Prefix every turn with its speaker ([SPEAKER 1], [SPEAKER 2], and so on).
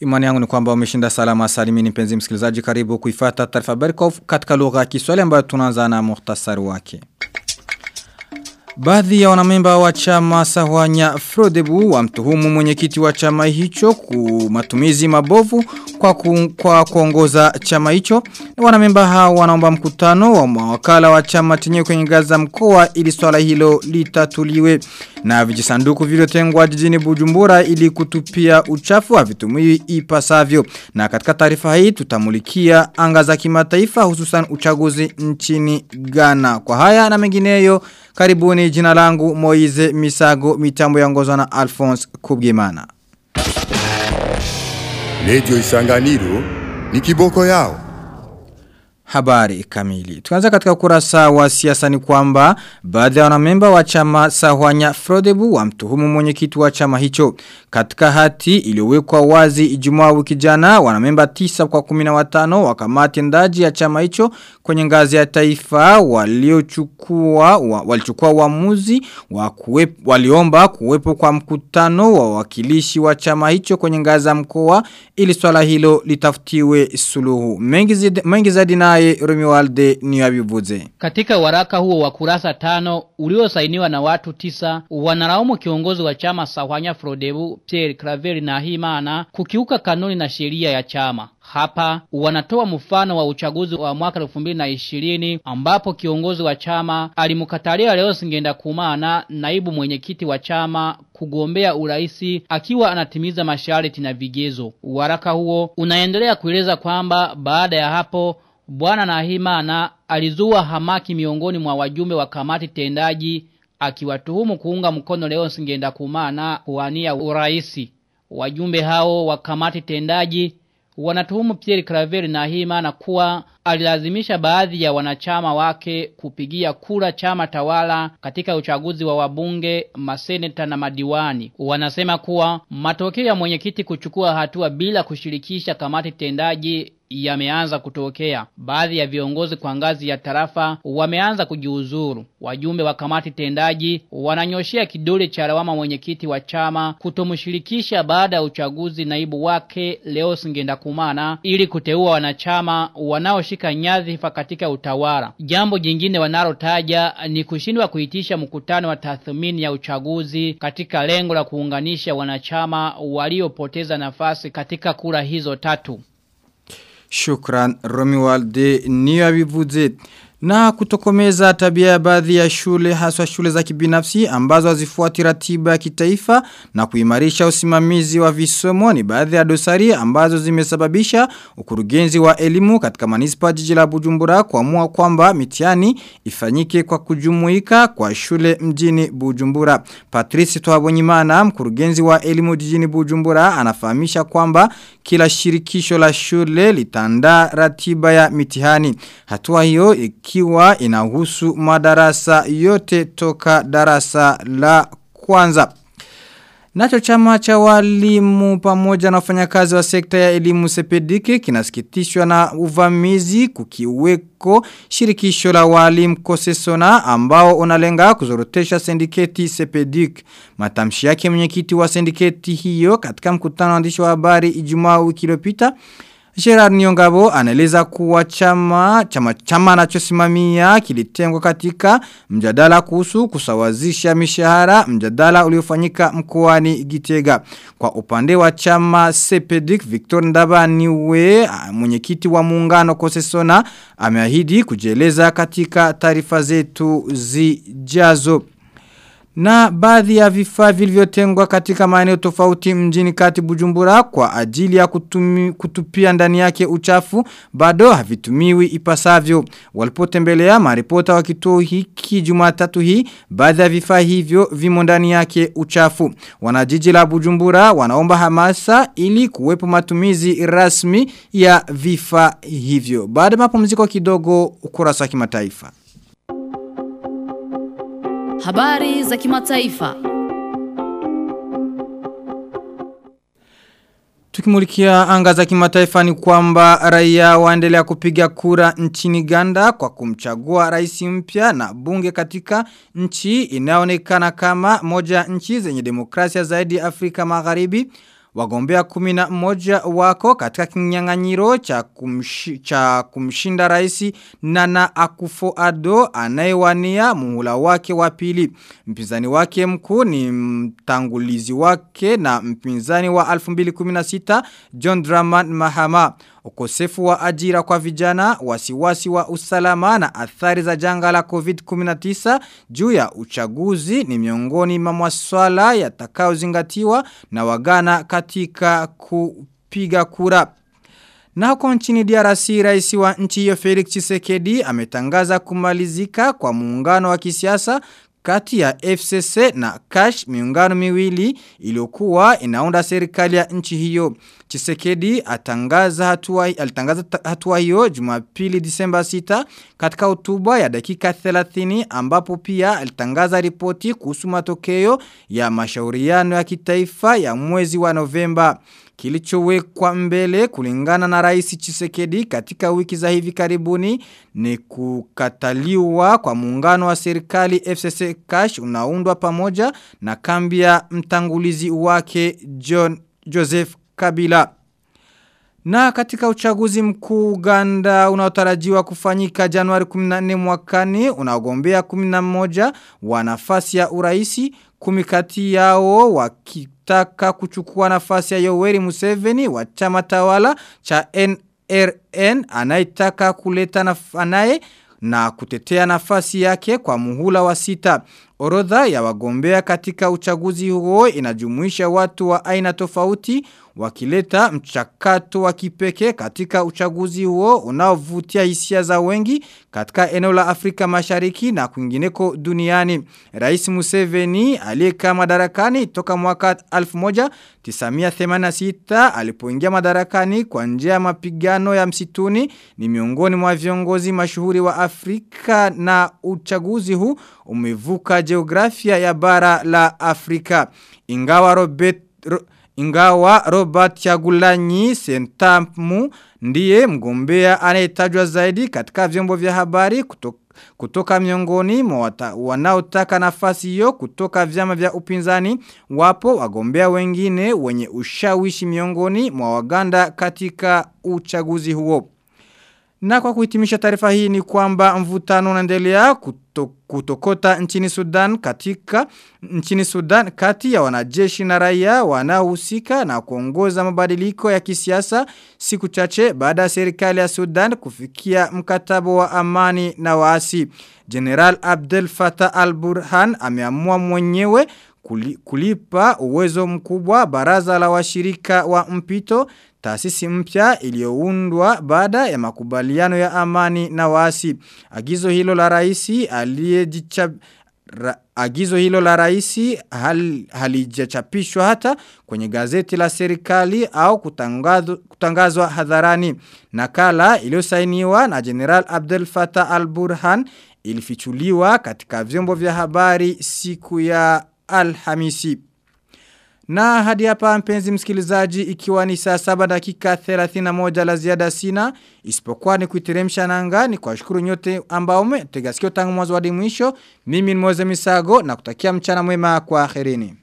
[SPEAKER 1] Imani yangu ni kwamba umeshinda salama salimini mpenzi msikilizaji karibu kuifata taarifa habari katika lugha ya Kiswahili ambayo tunaanza na muhtasari wake. Baadhi ya wanamemba wa chama Sahwanya Frodebu wa mtuhumu mwenyekiti wa chama hicho kumatumizi mabovu kwa, ku, kwa kuongoza chama hicho. Wanamemba hao wanaomba mkutano wa mawakala wa chama chenye kwenye gaza mkoa ili swala hilo litatuliwe. Na vijisanduku vilivyotengwa jijini Bujumbura ili kutupia uchafu havitumiwi ipasavyo. Na katika taarifa hii tutamulikia anga za kimataifa hususan uchaguzi nchini Ghana. Kwa haya na mengineyo karibuni jina langu Moize Misago mitambo ya ngozo na Alphonse Kubgimana.
[SPEAKER 2] Radio Isanganiro ni kiboko yao.
[SPEAKER 1] Habari kamili. Tuanza katika kurasa wa siasa ni kwamba baadhi ya wanamemba wa chama Sahwanya Frodebu wa mtuhumu mwenyekiti wa chama hicho. Katika hati iliyowekwa wazi Ijumaa wiki jana wanamemba tisa kwa 15 wa kamati ndaji ya chama hicho kwenye ngazi ya taifa waliochukua wa, walichukua uamuzi wa waliomba kuwepo kwa mkutano wa wakilishi wa chama hicho kwenye ngazi ya mkoa ili swala hilo litafutiwe suluhu. Mengi zaidi zaidi naye Romualde Niyabivuze.
[SPEAKER 3] Katika waraka huo wa kurasa tano uliosainiwa na watu tisa wanalaumu kiongozi wa chama Sawanya Frodebu Pierre Claver na Himana kukiuka kanuni na sheria ya chama. Hapa wanatoa mfano wa uchaguzi wa mwaka 2020 ambapo kiongozi wa chama alimkatalia leo singenda kumana naibu mwenyekiti wa chama kugombea uraisi akiwa anatimiza masharti na vigezo. Waraka huo unaendelea kueleza kwamba baada ya hapo Bwana Nahimana alizua hamaki miongoni mwa wajumbe wa kamati tendaji akiwatuhumu kuunga mkono leo singenda kumana kuwania uraisi. Wajumbe hao wa kamati tendaji wanatuhumu Pierre Claver na Himana kuwa alilazimisha baadhi ya wanachama wake kupigia kura chama tawala katika uchaguzi wa wabunge, maseneta na madiwani. Wanasema kuwa matokeo ya mwenyekiti kuchukua hatua bila kushirikisha kamati tendaji yameanza kutokea. Baadhi ya viongozi kwa ngazi ya tarafa wameanza kujiuzuru. Wajumbe wa kamati tendaji wananyoshea kidole cha lawama mwenyekiti wa chama kutomshirikisha baada ya uchaguzi naibu wake leo singenda kumana ili kuteua wanachama wanaoshika nyadhifa katika utawala. Jambo jingine wanalotaja ni kushindwa kuitisha mkutano wa tathmini ya uchaguzi katika lengo la kuunganisha wanachama waliopoteza nafasi katika kura hizo tatu.
[SPEAKER 1] shukran romuwalde niyo abivuze Na kutokomeza tabia ya baadhi ya shule haswa shule za kibinafsi ambazo hazifuati ratiba ya kitaifa na kuimarisha usimamizi wa visomo ni baadhi ya dosari ambazo zimesababisha ukurugenzi wa elimu katika manispa jiji la Bujumbura kuamua kwamba mitihani ifanyike kwa kujumuika kwa shule mjini Bujumbura. Patrice Twabonyimana mkurugenzi wa elimu jijini Bujumbura anafahamisha kwamba kila shirikisho la shule litanda ratiba ya mitihani. Hatua hiyo ikiwa inahusu madarasa yote toka darasa la kwanza. Nacho chama cha walimu pamoja na wafanyakazi wa sekta ya elimu sepedike kinasikitishwa na uvamizi kukiweko shirikisho la walimu kosesona ambao unalenga kuzorotesha sindiketi sepedik. Matamshi yake mwenyekiti wa sindiketi hiyo katika mkutano waandishi wa habari Ijumaa wiki iliyopita Gerard Nyongabo anaeleza kuwa chama chama chama anachosimamia kilitengwa katika mjadala kuhusu kusawazisha mishahara mjadala uliofanyika mkoani Gitega. Kwa upande wa chama Sepedic Victor Ndabaniwe mwenyekiti wa muungano Kosesona ameahidi kujieleza katika taarifa zetu zijazo na baadhi ya vifaa vilivyotengwa katika maeneo tofauti mjini kati Bujumbura kwa ajili ya kutumi, kutupia ndani yake uchafu bado havitumiwi ipasavyo. Walipotembelea maripota wa kituo hiki Jumatatu hii baadhi ya vifaa hivyo vimo ndani yake uchafu. Wanajiji la Bujumbura wanaomba hamasa ili kuwepo matumizi rasmi ya vifaa hivyo. Baada mapumziko kidogo ukurasa wa kimataifa.
[SPEAKER 4] Habari za kimataifa.
[SPEAKER 1] Tukimulikia anga za kimataifa ni kwamba raia waendelea kupiga kura nchini Uganda kwa kumchagua rais mpya na bunge katika nchi inaonekana kama moja nchi zenye demokrasia zaidi Afrika Magharibi Wagombea kumina mmoja wako katika kinyang'anyiro cha, kumshi, cha kumshinda raisi Nana Akufo Ado anayewania muhula wake wa pili. Mpinzani wake mkuu ni mtangulizi wake na mpinzani wa 2016 John Draman Mahama. Ukosefu wa ajira kwa vijana, wasiwasi wa usalama na athari za janga la COVID-19 juu ya uchaguzi ni miongoni mwa maswala yatakayozingatiwa na wagana katika kupiga kura. Na huko nchini DRC rais wa nchi hiyo Felix Chisekedi ametangaza kumalizika kwa muungano wa kisiasa kati ya FCC na Cash miungano miwili iliyokuwa inaunda serikali ya nchi hiyo. Chisekedi atangaza hatua alitangaza hatua hiyo Jumapili Disemba 6 katika hotuba ya dakika 30 ambapo pia alitangaza ripoti kuhusu matokeo ya mashauriano ya kitaifa ya mwezi wa Novemba. Kilichowekwa mbele kulingana na rais Chisekedi katika wiki za hivi karibuni ni kukataliwa kwa muungano wa serikali FCC Cash unaundwa pamoja na kambi ya mtangulizi wake John Joseph Kabila. Na katika uchaguzi mkuu Uganda unaotarajiwa kufanyika Januari 14 mwakani unaogombea 11 wa nafasi ya uraisi kumi kati yao wakitaka kuchukua nafasi ya Yoweri Museveni wa chama tawala cha NRN anayetaka kuleta nafanaye na kutetea nafasi yake kwa muhula wa sita. Orodha ya wagombea katika uchaguzi huo inajumuisha watu wa aina tofauti wakileta mchakato wa kipekee katika uchaguzi huo unaovutia hisia za wengi katika eneo la Afrika Mashariki na kwingineko duniani. Rais Museveni aliyekaa madarakani toka mwaka 1986 alipoingia madarakani kwa njia ya mapigano ya msituni ni miongoni mwa viongozi mashuhuri wa Afrika na uchaguzi huu umevuka geografia ya bara la Afrika. Ingawa Robert ro, Ingawa Robert Chagulanyi Sentamu ndiye mgombea anayetajwa zaidi katika vyombo vya habari kutoka kutoka miongoni mwa wanaotaka nafasi hiyo kutoka vyama vya upinzani wapo wagombea wengine wenye ushawishi miongoni mwa Waganda katika uchaguzi huo. Na kwa kuhitimisha taarifa hii ni kwamba mvutano unaendelea kuto, kutokota nchini Sudan katika nchini Sudan kati ya wanajeshi na raia wanaohusika na kuongoza mabadiliko ya kisiasa siku chache baada ya serikali ya Sudan kufikia mkataba wa amani na waasi. General Abdel Fattah al-Burhan ameamua mwenyewe kulipa uwezo mkubwa baraza la washirika wa mpito taasisi mpya iliyoundwa baada ya makubaliano ya amani na waasi. Agizo hilo la rais aliyejichab Ra, agizo hilo la raisi hal, halijachapishwa hata kwenye gazeti la serikali au kutangazwa, hadharani. Nakala iliyosainiwa na General Abdel Fattah al-Burhan ilifichuliwa katika vyombo vya habari siku ya Alhamisi. Na hadi hapa mpenzi msikilizaji ikiwa ni saa saba dakika 31 la ziada sina isipokuwa ni kuiteremsha nanga ni kwa shukuru nyote ambao umetega sikio tangu mwanzo hadi mwisho mimi ni Moze Misago na kutakia mchana mwema kwa akhirini.